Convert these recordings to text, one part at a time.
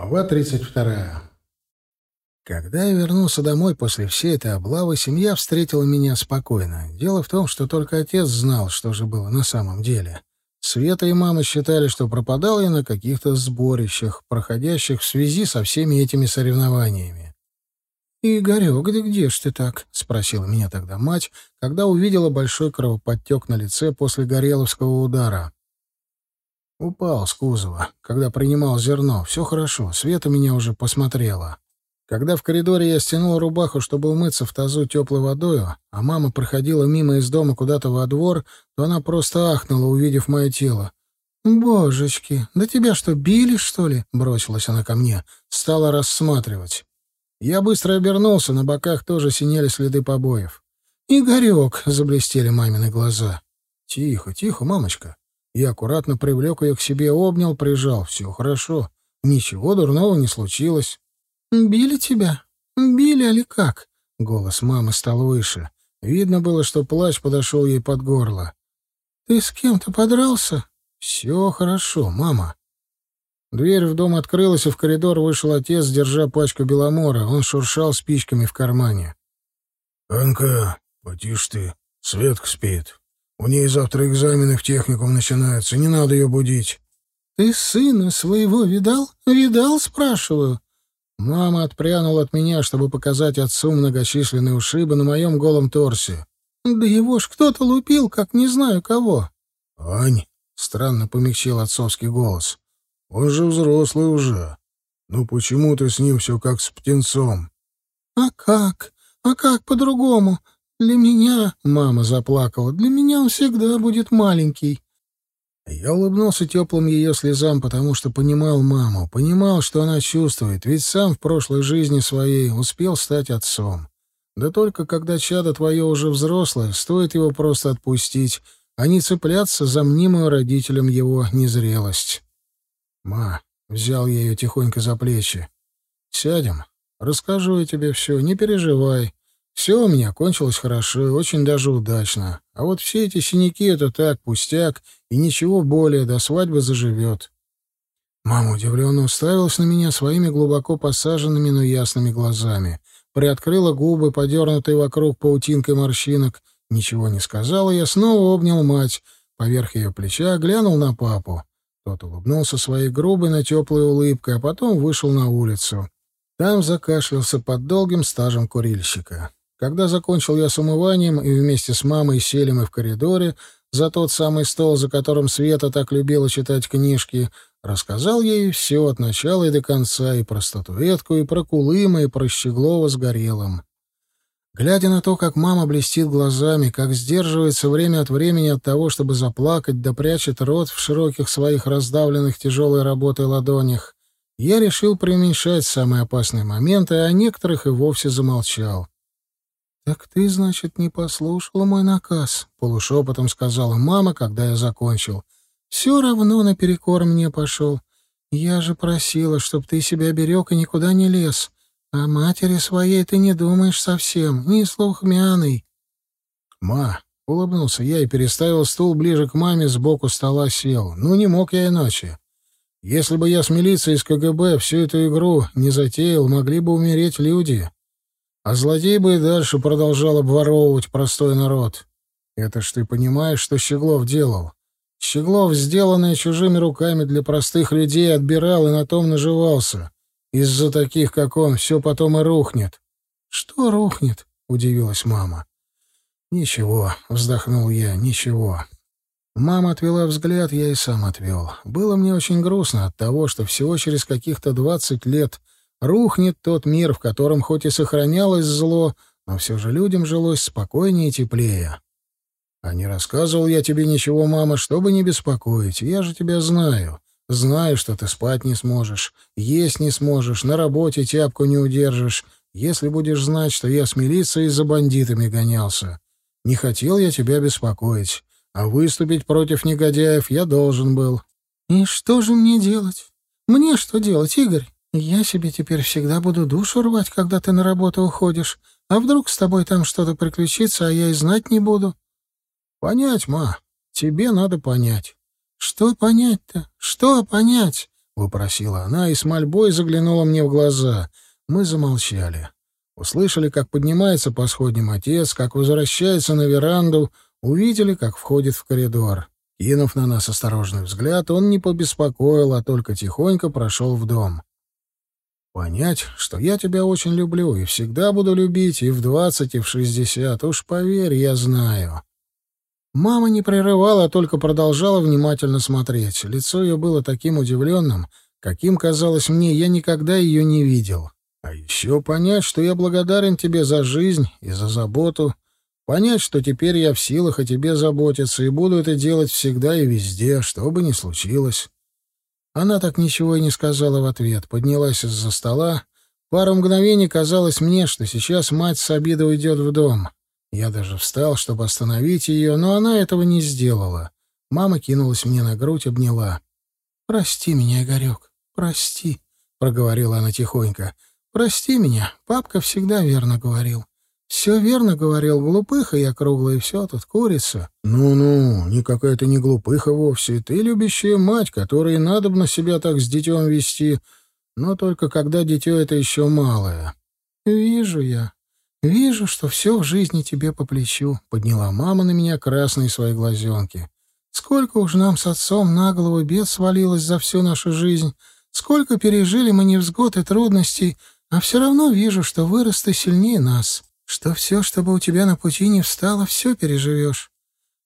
Глава 32. Когда я вернулся домой после всей этой облавы, семья встретила меня спокойно. Дело в том, что только отец знал, что же было на самом деле. Света и мама считали, что пропадал я на каких-то сборищах, проходящих в связи со всеми этими соревнованиями. «Игорек, да где ж ты так?» — спросила меня тогда мать, когда увидела большой кровоподтек на лице после Гореловского удара. Упал с кузова, когда принимал зерно. Все хорошо, Света меня уже посмотрела. Когда в коридоре я стянул рубаху, чтобы умыться в тазу теплой водою, а мама проходила мимо из дома куда-то во двор, то она просто ахнула, увидев мое тело. «Божечки, да тебя что, били, что ли?» — бросилась она ко мне. Стала рассматривать. Я быстро обернулся, на боках тоже синели следы побоев. «Игорек!» — заблестели мамины глаза. «Тихо, тихо, мамочка. Я аккуратно привлек ее к себе, обнял, прижал. Все хорошо. Ничего дурного не случилось. «Били тебя? Били, али как?» Голос мамы стал выше. Видно было, что плач подошел ей под горло. «Ты с кем-то подрался?» «Все хорошо, мама». Дверь в дом открылась, и в коридор вышел отец, держа пачку беломора. Он шуршал спичками в кармане. «Анка, потише ты. Светка спит. У ней завтра экзамены в техникум начинаются, не надо ее будить. Ты сына своего видал? Видал, спрашиваю. Мама отпрянула от меня, чтобы показать отцу многочисленные ушибы на моем голом торсе. Да его ж кто-то лупил, как не знаю кого. Ань, странно помягчил отцовский голос. Он же взрослый уже. Ну почему ты с ним все как с птенцом? А как? А как по-другому? Для меня, мама заплакала, для меня он всегда будет маленький. Я улыбнулся теплым ее слезам, потому что понимал маму, понимал, что она чувствует, ведь сам в прошлой жизни своей успел стать отцом. Да только когда чадо твое уже взрослое, стоит его просто отпустить, а не цепляться за мнимую родителям его незрелость. «Ма», — взял я ее тихонько за плечи, — «сядем, расскажу я тебе все, не переживай». Все у меня кончилось хорошо и очень даже удачно. А вот все эти синяки — это так, пустяк, и ничего более, до свадьбы заживет. Мама удивленно уставилась на меня своими глубоко посаженными, но ясными глазами. Приоткрыла губы, подернутые вокруг паутинкой морщинок. Ничего не сказала, я снова обнял мать. Поверх ее плеча глянул на папу. Тот улыбнулся своей грубой, но теплой улыбкой, а потом вышел на улицу. Там закашлялся под долгим стажем курильщика. Когда закончил я с умыванием и вместе с мамой сели мы в коридоре за тот самый стол, за которым Света так любила читать книжки, рассказал ей все от начала и до конца, и про статуэтку, и про Кулыма, и про Щеглова с Горелым. Глядя на то, как мама блестит глазами, как сдерживается время от времени от того, чтобы заплакать, да прячет рот в широких своих раздавленных тяжелой работой ладонях, я решил преуменьшать самые опасные моменты, а о некоторых и вовсе замолчал. «Так ты, значит, не послушала мой наказ?» — полушепотом сказала мама, когда я закончил. «Все равно наперекор мне пошел. Я же просила, чтоб ты себя берег и никуда не лез. О матери своей ты не думаешь совсем, ни слухмяный». «Ма!» — улыбнулся я и переставил стул ближе к маме, сбоку стола сел. «Ну, не мог я иначе. Если бы я с милицией из КГБ всю эту игру не затеял, могли бы умереть люди». А злодей бы и дальше продолжал обворовывать простой народ. Это ж ты понимаешь, что Щеглов делал? Щеглов, сделанное чужими руками для простых людей, отбирал и на том наживался. Из-за таких, как он, все потом и рухнет. — Что рухнет? — удивилась мама. — Ничего, — вздохнул я, — ничего. Мама отвела взгляд, я и сам отвел. Было мне очень грустно от того, что всего через каких-то двадцать лет Рухнет тот мир, в котором хоть и сохранялось зло, но все же людям жилось спокойнее и теплее. А не рассказывал я тебе ничего, мама, чтобы не беспокоить. Я же тебя знаю. Знаю, что ты спать не сможешь, есть не сможешь, на работе тяпку не удержишь, если будешь знать, что я с милицией за бандитами гонялся. Не хотел я тебя беспокоить, а выступить против негодяев я должен был. — И что же мне делать? Мне что делать, Игорь? Я себе теперь всегда буду душу рвать, когда ты на работу уходишь. А вдруг с тобой там что-то приключится, а я и знать не буду? Понять, ма, тебе надо понять. Что понять-то? Что понять? выпросила она и с мольбой заглянула мне в глаза. Мы замолчали. Услышали, как поднимается по сходням отец, как возвращается на веранду, увидели, как входит в коридор. Кинув на нас осторожный взгляд, он не побеспокоил, а только тихонько прошел в дом. Понять, что я тебя очень люблю и всегда буду любить и в двадцать, и в шестьдесят, уж поверь, я знаю. Мама не прерывала, а только продолжала внимательно смотреть. Лицо ее было таким удивленным, каким, казалось мне, я никогда ее не видел. А еще понять, что я благодарен тебе за жизнь и за заботу, понять, что теперь я в силах о тебе заботиться и буду это делать всегда и везде, что бы ни случилось. Она так ничего и не сказала в ответ, поднялась из-за стола. Пару мгновений казалось мне, что сейчас мать с обидой уйдет в дом. Я даже встал, чтобы остановить ее, но она этого не сделала. Мама кинулась мне на грудь, обняла. «Прости меня, Игорек, прости», — проговорила она тихонько. «Прости меня, папка всегда верно говорил. Все верно говорил, глупыха я круглая, все тут курица. Ну-ну, никакая ты не глупыха вовсе. Ты любящая мать, которой надо бы на себя так с детем вести, но только когда дитё это еще малое. Вижу я, вижу, что все в жизни тебе по плечу, подняла мама на меня красные свои глазенки. Сколько уж нам с отцом на голову бед свалилось за всю нашу жизнь, сколько пережили мы невзгод и трудностей, а все равно вижу, что вырос ты сильнее нас что все, что бы у тебя на пути не встало, все переживешь.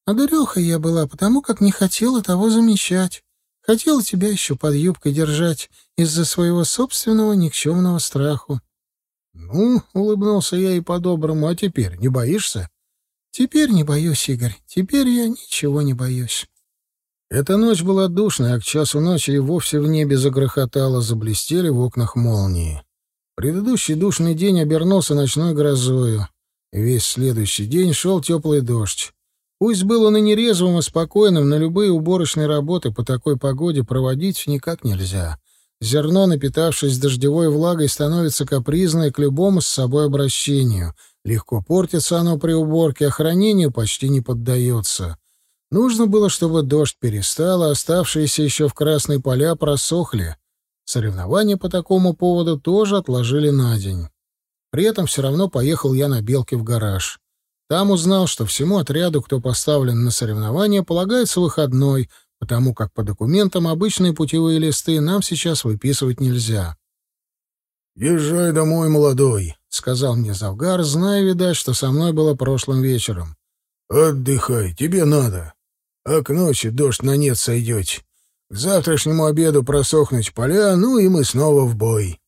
А дурехой я была, потому как не хотела того замечать. Хотела тебя еще под юбкой держать из-за своего собственного никчемного страху. — Ну, — улыбнулся я и по-доброму, — а теперь не боишься? — Теперь не боюсь, Игорь, теперь я ничего не боюсь. Эта ночь была душной, а к часу ночи и вовсе в небе загрохотало, заблестели в окнах молнии. Предыдущий душный день обернулся ночной грозою. Весь следующий день шел теплый дождь. Пусть был он и нерезвым, и спокойным, но любые уборочные работы по такой погоде проводить никак нельзя. Зерно, напитавшись дождевой влагой, становится капризное к любому с собой обращению. Легко портится оно при уборке, а хранению почти не поддается. Нужно было, чтобы дождь перестал, а оставшиеся еще в красные поля просохли. Соревнования по такому поводу тоже отложили на день. При этом все равно поехал я на «Белке» в гараж. Там узнал, что всему отряду, кто поставлен на соревнования, полагается выходной, потому как по документам обычные путевые листы нам сейчас выписывать нельзя. «Езжай домой, молодой», — сказал мне Завгар, зная, видать, что со мной было прошлым вечером. «Отдыхай, тебе надо. А к ночи дождь на нет сойдете. К завтрашнему обеду просохнуть поля, ну и мы снова в бой.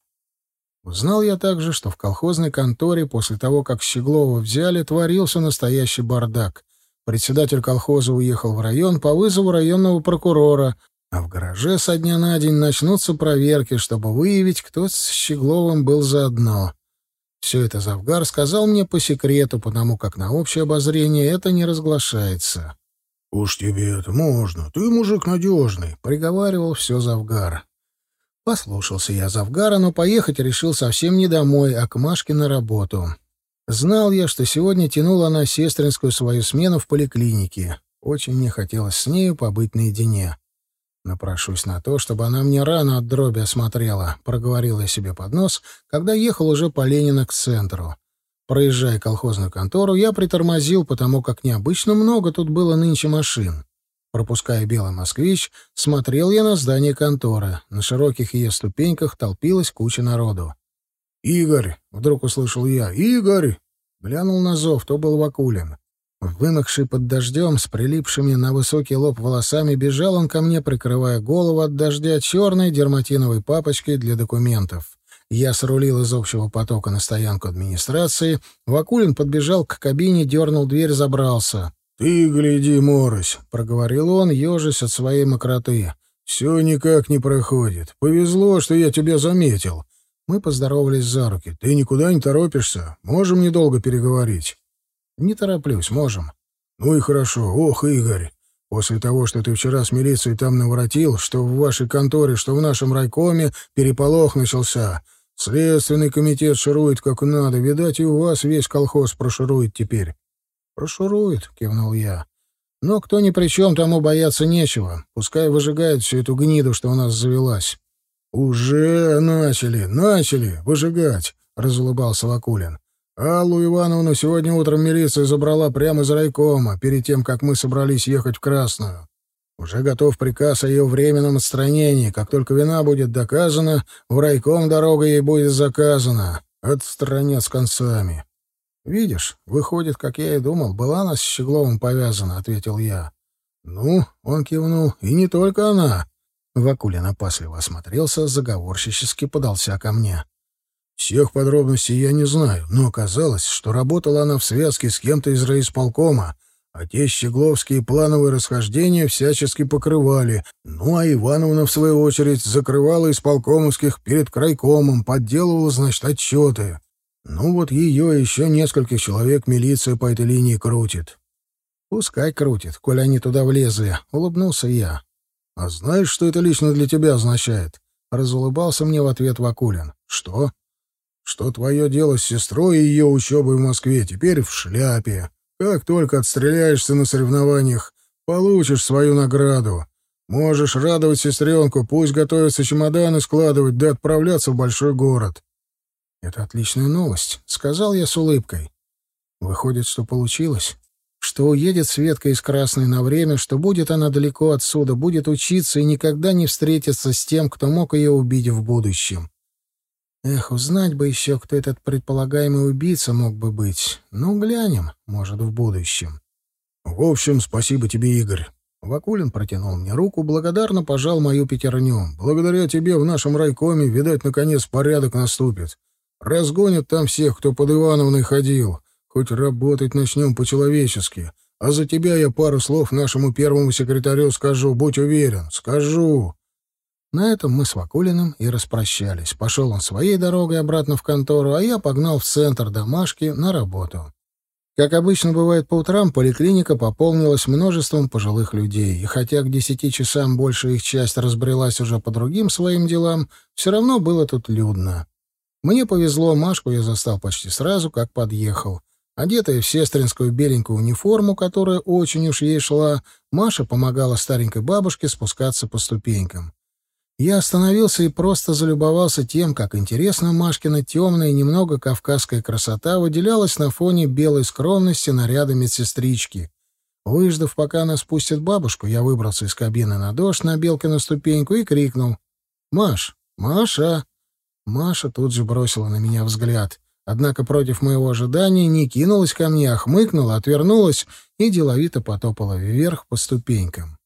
Узнал я также, что в колхозной конторе после того, как Щеглова взяли, творился настоящий бардак. Председатель колхоза уехал в район по вызову районного прокурора, а в гараже со дня на день начнутся проверки, чтобы выявить, кто с Щегловым был заодно. Все это Завгар сказал мне по секрету, потому как на общее обозрение это не разглашается. «Уж тебе это можно, ты мужик надежный», — приговаривал все Завгар. Послушался я Завгара, но поехать решил совсем не домой, а к Машке на работу. Знал я, что сегодня тянула она сестринскую свою смену в поликлинике. Очень мне хотелось с нею побыть наедине. Напрошусь на то, чтобы она мне рано от дроби осмотрела, — проговорил я себе под нос, когда ехал уже по Ленина к центру. Проезжая колхозную контору, я притормозил, потому как необычно много тут было нынче машин. Пропуская белый москвич, смотрел я на здание конторы. На широких ее ступеньках толпилась куча народу. «Игорь!» — вдруг услышал я. «Игорь!» Глянул на зов, то был Вакулин. Вымокший под дождем, с прилипшими на высокий лоб волосами, бежал он ко мне, прикрывая голову от дождя черной дерматиновой папочкой для документов. Я срулил из общего потока на стоянку администрации. Вакулин подбежал к кабине, дернул дверь, забрался. — Ты гляди, Морось, — проговорил он, ежась от своей мокроты. — Все никак не проходит. Повезло, что я тебя заметил. Мы поздоровались за руки. Ты никуда не торопишься? Можем недолго переговорить? — Не тороплюсь, можем. — Ну и хорошо. Ох, Игорь, после того, что ты вчера с милицией там наворотил, что в вашей конторе, что в нашем райкоме, переполох начался. Следственный комитет ширует как надо. Видать, и у вас весь колхоз проширует теперь. — Проширует, — кивнул я. — Но кто ни при чем, тому бояться нечего. Пускай выжигает всю эту гниду, что у нас завелась. «Уже начали, начали выжигать», — разулыбался Вакулин. «Аллу Ивановну сегодня утром милиция забрала прямо из райкома, перед тем, как мы собрались ехать в Красную. Уже готов приказ о ее временном отстранении. Как только вина будет доказана, в райком дорога ей будет заказана. Отстранят с концами». «Видишь, выходит, как я и думал, была она с Щегловым повязана», — ответил я. «Ну», — он кивнул, — «и не только она». Вакулин опасливо осмотрелся, заговорщически подался ко мне. Всех подробностей я не знаю, но оказалось, что работала она в связке с кем-то из райисполкома, а те щегловские плановые расхождения всячески покрывали. Ну, а Ивановна, в свою очередь, закрывала исполкомовских перед крайкомом, подделывала, значит, отчеты. Ну, вот ее еще несколько человек милиция по этой линии крутит. «Пускай крутит, коль они туда влезли», — улыбнулся я. «А знаешь, что это лично для тебя означает?» — разулыбался мне в ответ Вакулин. «Что?» «Что твое дело с сестрой и ее учебой в Москве теперь в шляпе. Как только отстреляешься на соревнованиях, получишь свою награду. Можешь радовать сестренку, пусть готовится чемоданы складывать, да отправляться в большой город». «Это отличная новость», — сказал я с улыбкой. «Выходит, что получилось?» что уедет Светка из Красной на время, что будет она далеко отсюда, будет учиться и никогда не встретится с тем, кто мог ее убить в будущем. Эх, узнать бы еще, кто этот предполагаемый убийца мог бы быть. Ну, глянем, может, в будущем. В общем, спасибо тебе, Игорь. Вакулин протянул мне руку, благодарно пожал мою пятерню. Благодаря тебе в нашем райкоме, видать, наконец порядок наступит. Разгонят там всех, кто под Ивановной ходил. Хоть работать начнем по-человечески. А за тебя я пару слов нашему первому секретарю скажу, будь уверен, скажу». На этом мы с Вакулиным и распрощались. Пошел он своей дорогой обратно в контору, а я погнал в центр домашки на работу. Как обычно бывает по утрам, поликлиника пополнилась множеством пожилых людей, и хотя к десяти часам большая их часть разбрелась уже по другим своим делам, все равно было тут людно. Мне повезло, Машку я застал почти сразу, как подъехал. Одетая в сестринскую беленькую униформу, которая очень уж ей шла, Маша помогала старенькой бабушке спускаться по ступенькам. Я остановился и просто залюбовался тем, как интересно Машкина темная, немного кавказская красота выделялась на фоне белой скромности наряда медсестрички. Выждав, пока она спустит бабушку, я выбрался из кабины на дождь на Белкину ступеньку и крикнул «Маш! Маша!» Маша тут же бросила на меня взгляд. Однако против моего ожидания не кинулась ко мне, а хмыкнула, отвернулась и деловито потопала вверх по ступенькам.